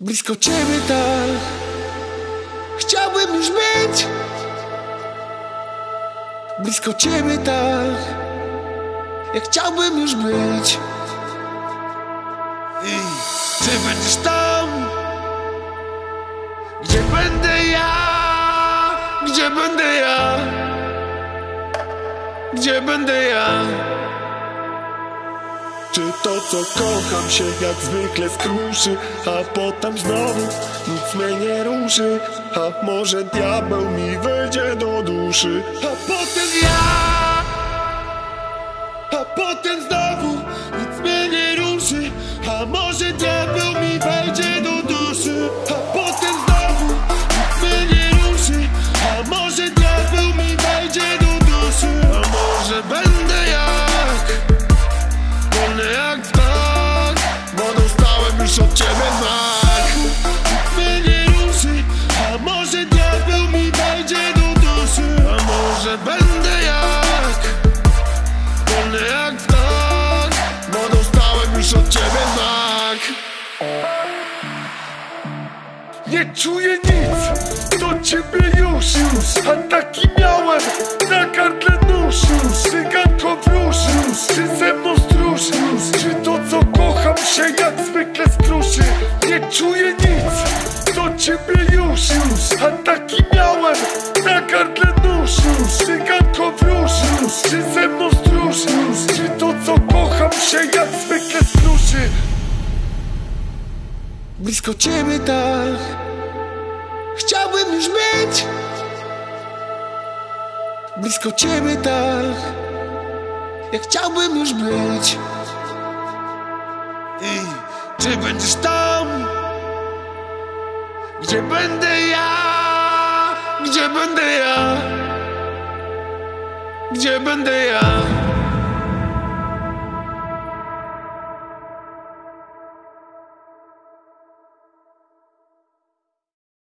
Blisko ciebie tak. Chciałbym już być. Blisko ciebie tak. Ja chciałbym już być. I czy będziesz tam? Gdzie będę ja? Gdzie będę ja? Gdzie będę ja czy to co kocham się jak zwykle skruszy A potem znowu nic mnie nie ruszy? A może diabeł mi wejdzie do duszy? A potem ja! A potem znowu nie czuję nic, do ciebie już A taki miałem na gardle nóż Cyganko wróż, czy ze mną Czy to co kocham się jak zwykle skruszy Nie czuję nic, do ciebie już A taki miałem na gardle nóż Cyganko wróż, czy ze mną Czy to co kocham się jak zwykle skruszy Blisko ciebie tak Chciałbym już być Blisko ciebie tak Ja chciałbym już być. I czy będziesz tam Gdzie będę ja? Gdzie będę ja? Gdzie będę ja